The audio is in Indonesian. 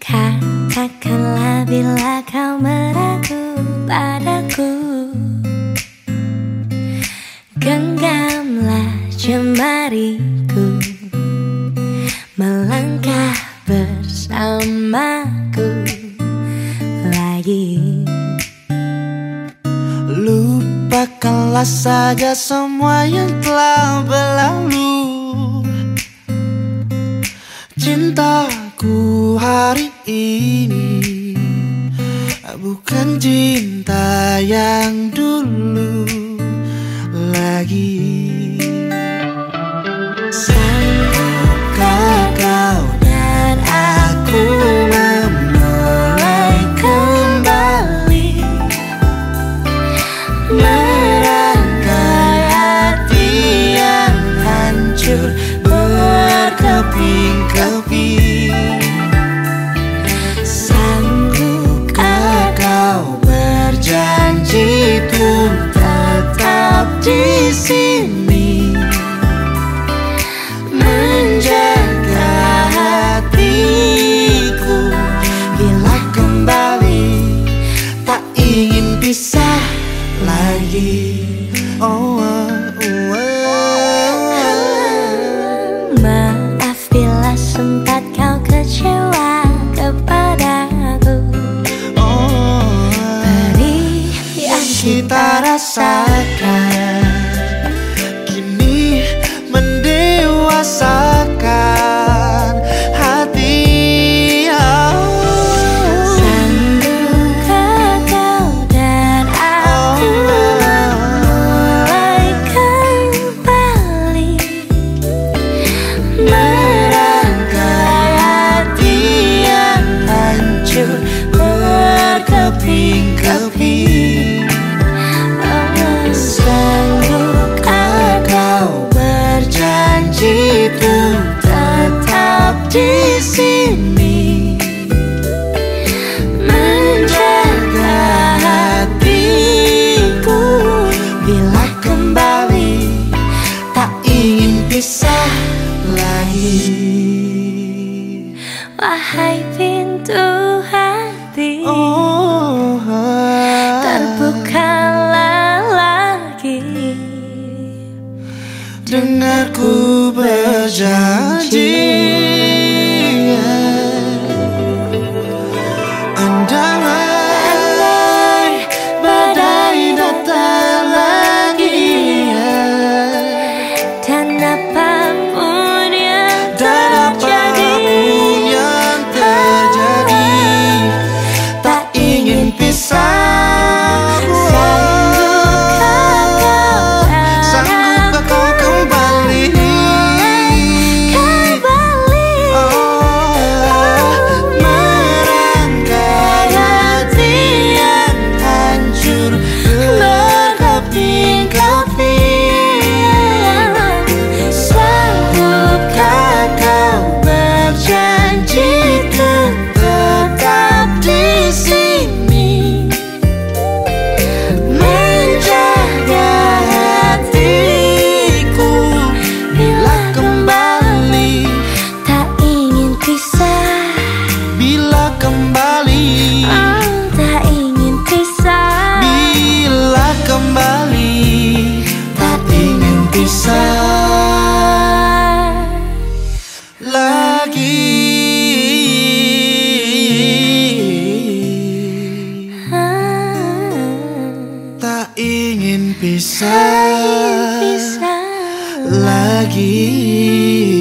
Katakanlah bila kau meragu padaku. Genggamlah jemariku. Melangkah bersamaku Lupakanlah saja semua yang telah berlalu. Cintaku hari ini Bukan cinta yang dulu. Lagi lagi kita rasa wahai pintu hati oh, terbukalah lagi. Dengarku berjanji. Tak pisah, pisah lagi.